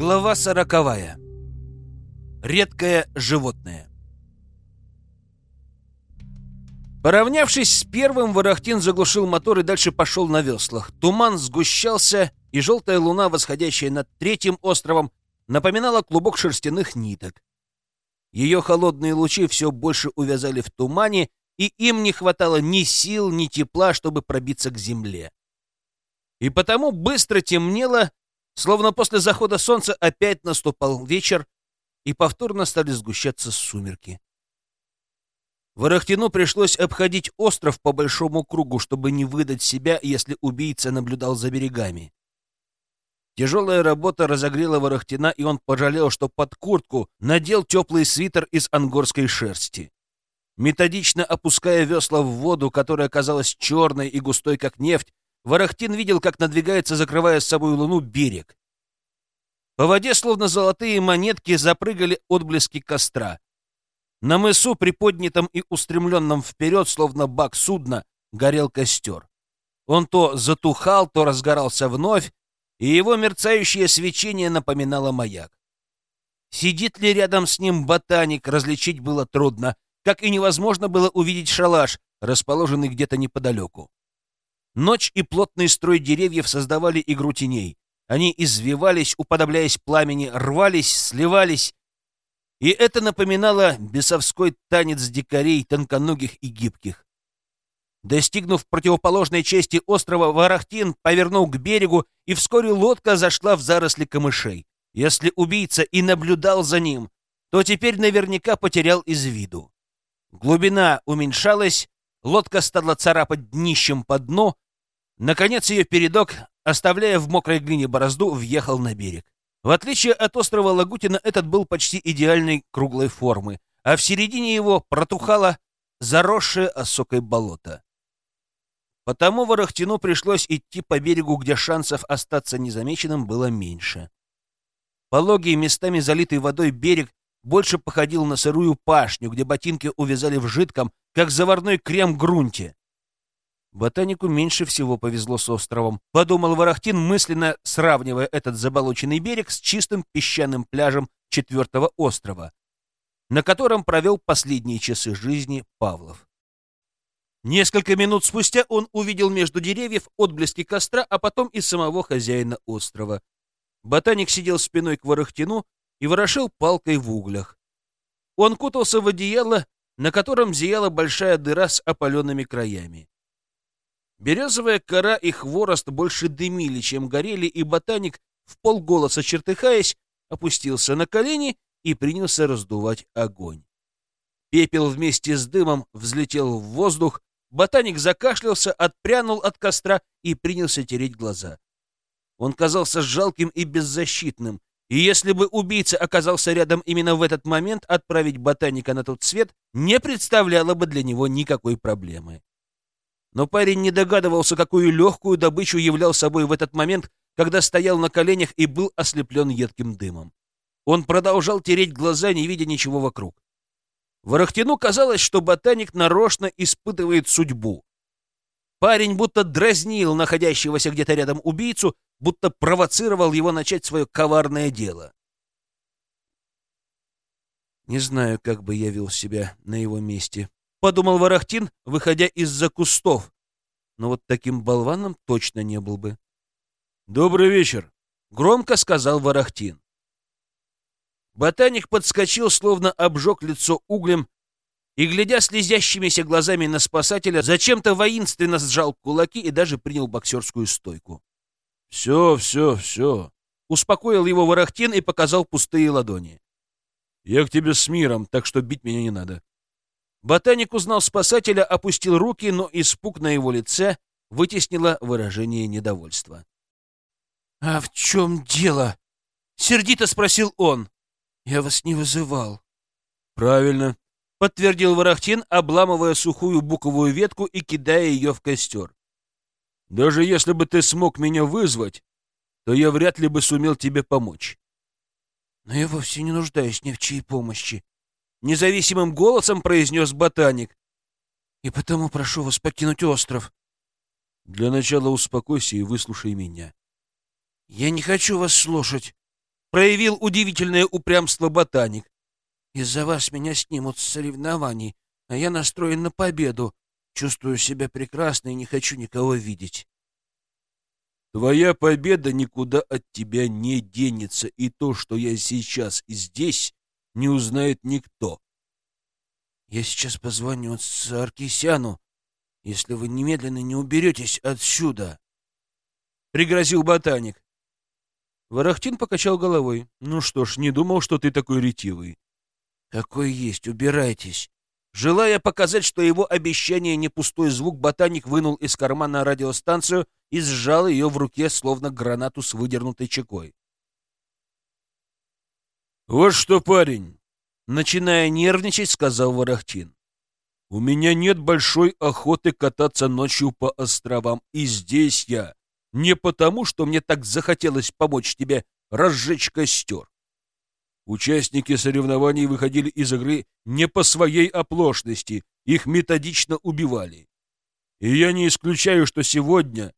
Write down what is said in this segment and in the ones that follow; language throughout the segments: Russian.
Глава сороковая. Редкое животное. Поравнявшись с первым, Ворохтин заглушил мотор и дальше пошел на веслах. Туман сгущался, и желтая луна, восходящая над третьим островом, напоминала клубок шерстяных ниток. Ее холодные лучи все больше увязали в тумане, и им не хватало ни сил, ни тепла, чтобы пробиться к земле. И потому быстро темнело, словно после захода солнца опять наступал вечер, и повторно стали сгущаться сумерки. Ворохтину пришлось обходить остров по большому кругу, чтобы не выдать себя, если убийца наблюдал за берегами. Тяжелая работа разогрела Ворохтина, и он пожалел, что под куртку надел теплый свитер из ангорской шерсти. Методично опуская весла в воду, которая казалась черной и густой, как нефть, Ворохтин видел, как надвигается, закрывая с собой луну, берег. По воде, словно золотые монетки, запрыгали отблески костра. На мысу, приподнятом и устремленном вперед, словно бак судна, горел костер. Он то затухал, то разгорался вновь, и его мерцающее свечение напоминало маяк. Сидит ли рядом с ним ботаник, различить было трудно, как и невозможно было увидеть шалаш, расположенный где-то неподалеку. Ночь и плотный строй деревьев создавали игру теней. Они извивались, уподобляясь пламени, рвались, сливались. И это напоминало бесовской танец дикарей, тонконогих и гибких. Достигнув противоположной части острова, Варахтин повернул к берегу, и вскоре лодка зашла в заросли камышей. Если убийца и наблюдал за ним, то теперь наверняка потерял из виду. Глубина уменьшалась, лодка стала царапать днищем по дну. Наконец ее передок оставляя в мокрой глине борозду, въехал на берег. В отличие от острова Лагутина, этот был почти идеальной круглой формы, а в середине его протухало заросшее осокой болото. Потому Ворохтину пришлось идти по берегу, где шансов остаться незамеченным было меньше. Пологий, местами залитый водой берег, больше походил на сырую пашню, где ботинки увязали в жидком, как заварной крем грунте. Ботанику меньше всего повезло с островом, подумал Ворохтин, мысленно сравнивая этот заболоченный берег с чистым песчаным пляжем четвертого острова, на котором провел последние часы жизни Павлов. Несколько минут спустя он увидел между деревьев отблески костра, а потом и самого хозяина острова. Ботаник сидел спиной к Ворохтину и ворошил палкой в углях. Он кутался в одеяло, на котором зияла большая дыра с опаленными краями. Березовая кора и хворост больше дымили, чем горели, и ботаник, в полголоса чертыхаясь, опустился на колени и принялся раздувать огонь. Пепел вместе с дымом взлетел в воздух, ботаник закашлялся, отпрянул от костра и принялся тереть глаза. Он казался жалким и беззащитным, и если бы убийца оказался рядом именно в этот момент, отправить ботаника на тот свет не представляло бы для него никакой проблемы. Но парень не догадывался, какую легкую добычу являл собой в этот момент, когда стоял на коленях и был ослеплен едким дымом. Он продолжал тереть глаза, не видя ничего вокруг. Ворохтину казалось, что ботаник нарочно испытывает судьбу. Парень будто дразнил находящегося где-то рядом убийцу, будто провоцировал его начать свое коварное дело. Не знаю, как бы я вел себя на его месте, — подумал Ворохтин, выходя из-за кустов. Но вот таким болваном точно не был бы. «Добрый вечер!» — громко сказал Ворохтин. Ботаник подскочил, словно обжег лицо углем, и, глядя слезящимися глазами на спасателя, зачем-то воинственно сжал кулаки и даже принял боксерскую стойку. «Все, все, все!» — успокоил его Ворохтин и показал пустые ладони. «Я к тебе с миром, так что бить меня не надо». Ботаник узнал спасателя, опустил руки, но испуг на его лице вытеснило выражение недовольства. — А в чем дело? — сердито спросил он. — Я вас не вызывал. — Правильно, — подтвердил Ворохтин, обламывая сухую буковую ветку и кидая ее в костер. — Даже если бы ты смог меня вызвать, то я вряд ли бы сумел тебе помочь. — Но я вовсе не нуждаюсь ни в чьей помощи, независимым голосом произнес ботаник. И потому прошу вас покинуть остров. Для начала успокойся и выслушай меня. Я не хочу вас слушать. проявил удивительное упрямство ботаник. «Из-за вас меня снимут с соревнований, а я настроен на победу. Чувствую себя прекрасно и не хочу никого видеть». Твоя победа никуда от тебя не денется, и то, что я сейчас и здесь, не узнает никто. Я сейчас позвоню Саркисяну, если вы немедленно не уберетесь отсюда. Пригрозил ботаник. Ворохтин покачал головой. Ну что ж, не думал, что ты такой ретивый. Какой есть, убирайтесь. Желая показать, что его обещание не пустой звук, ботаник вынул из кармана радиостанцию и сжал ее в руке, словно гранату с выдернутой чекой. «Вот что, парень!» Начиная нервничать, сказал Ворохтин. «У меня нет большой охоты кататься ночью по островам, и здесь я не потому, что мне так захотелось помочь тебе разжечь костер. Участники соревнований выходили из игры не по своей оплошности, их методично убивали. И я не исключаю, что сегодня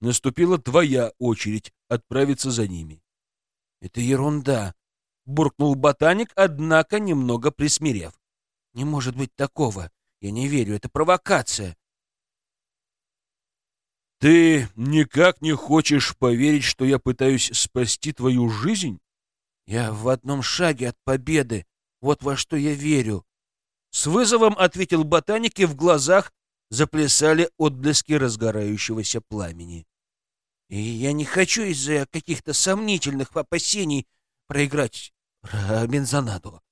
наступила твоя очередь отправиться за ними. — Это ерунда, — буркнул ботаник, однако немного присмирев. — Не может быть такого. Я не верю, это провокация. — Ты никак не хочешь поверить, что я пытаюсь спасти твою жизнь? Я в одном шаге от победы. Вот во что я верю. С вызовом ответил ботаник, и в глазах заплясали отблески разгорающегося пламени. И я не хочу из-за каких-то сомнительных опасений проиграть Робинзонаду.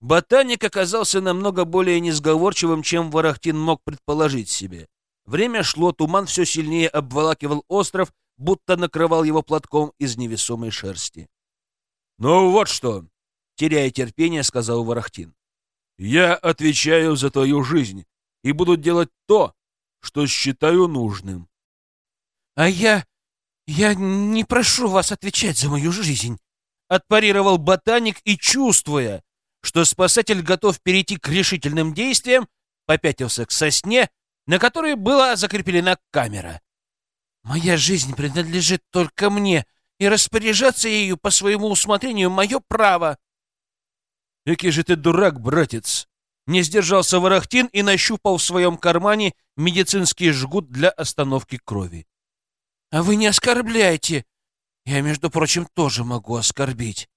Ботаник оказался намного более несговорчивым, чем Ворохтин мог предположить себе. Время шло, туман все сильнее обволакивал остров, будто накрывал его платком из невесомой шерсти. «Ну вот что!» — теряя терпение, сказал Ворохтин. «Я отвечаю за твою жизнь и буду делать то, что считаю нужным». «А я... я не прошу вас отвечать за мою жизнь», — отпарировал ботаник и, чувствуя, что спасатель готов перейти к решительным действиям, попятился к сосне, на которой была закреплена камера. «Моя жизнь принадлежит только мне, и распоряжаться ею по своему усмотрению — мое право. — Экий же ты дурак, братец! Не сдержался Ворохтин и нащупал в своем кармане медицинский жгут для остановки крови. — А вы не оскорбляйте! Я, между прочим, тоже могу оскорбить.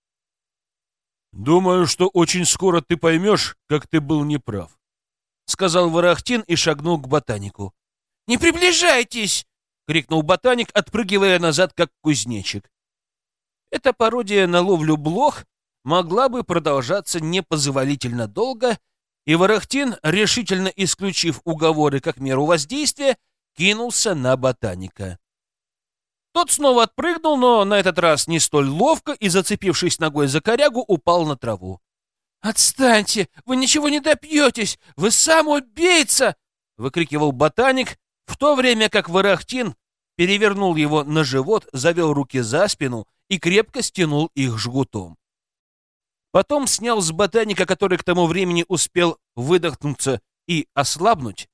— Думаю, что очень скоро ты поймешь, как ты был неправ, — сказал Ворохтин и шагнул к ботанику. — Не приближайтесь! — крикнул ботаник, отпрыгивая назад, как кузнечик. Эта пародия на ловлю блох могла бы продолжаться непозволительно долго, и Ворохтин, решительно исключив уговоры как меру воздействия, кинулся на ботаника. Тот снова отпрыгнул, но на этот раз не столь ловко и, зацепившись ногой за корягу, упал на траву. «Отстаньте! Вы ничего не добьетесь! Вы сам убийца!» — выкрикивал ботаник, в то время как Варахтин перевернул его на живот, завел руки за спину и крепко стянул их жгутом. Потом снял с ботаника, который к тому времени успел выдохнуться и ослабнуть,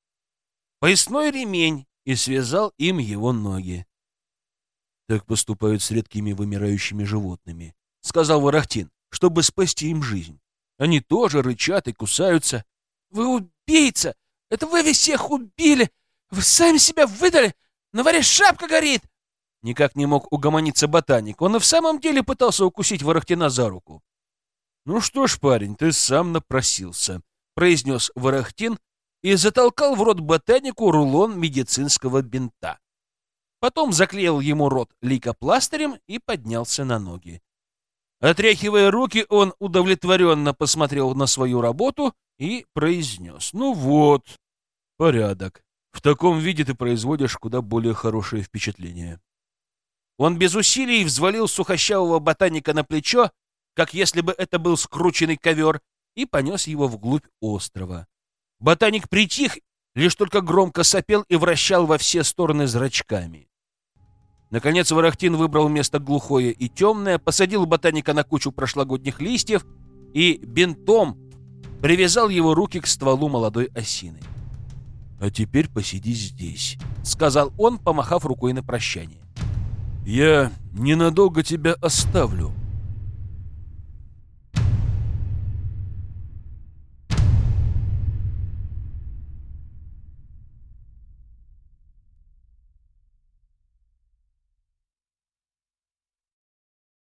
поясной ремень и связал им его ноги. «Так поступают с редкими вымирающими животными», — сказал Ворохтин, чтобы спасти им жизнь. «Они тоже рычат и кусаются». «Вы убийца! Это вы всех убили! Вы сами себя выдали! На варе шапка горит!» Никак не мог угомониться ботаник. Он и в самом деле пытался укусить Ворохтина за руку. «Ну что ж, парень, ты сам напросился», — произнес Ворохтин и затолкал в рот ботанику рулон медицинского бинта. Потом заклеил ему рот лейкопластырем и поднялся на ноги. Отряхивая руки, он удовлетворенно посмотрел на свою работу и произнес. «Ну вот, порядок. В таком виде ты производишь куда более хорошее впечатление. Он без усилий взвалил сухощавого ботаника на плечо, как если бы это был скрученный ковер, и понес его вглубь острова. Ботаник притих, лишь только громко сопел и вращал во все стороны зрачками. Наконец Ворохтин выбрал место глухое и темное, посадил ботаника на кучу прошлогодних листьев и бинтом привязал его руки к стволу молодой осины. «А теперь посиди здесь», — сказал он, помахав рукой на прощание. «Я ненадолго тебя оставлю.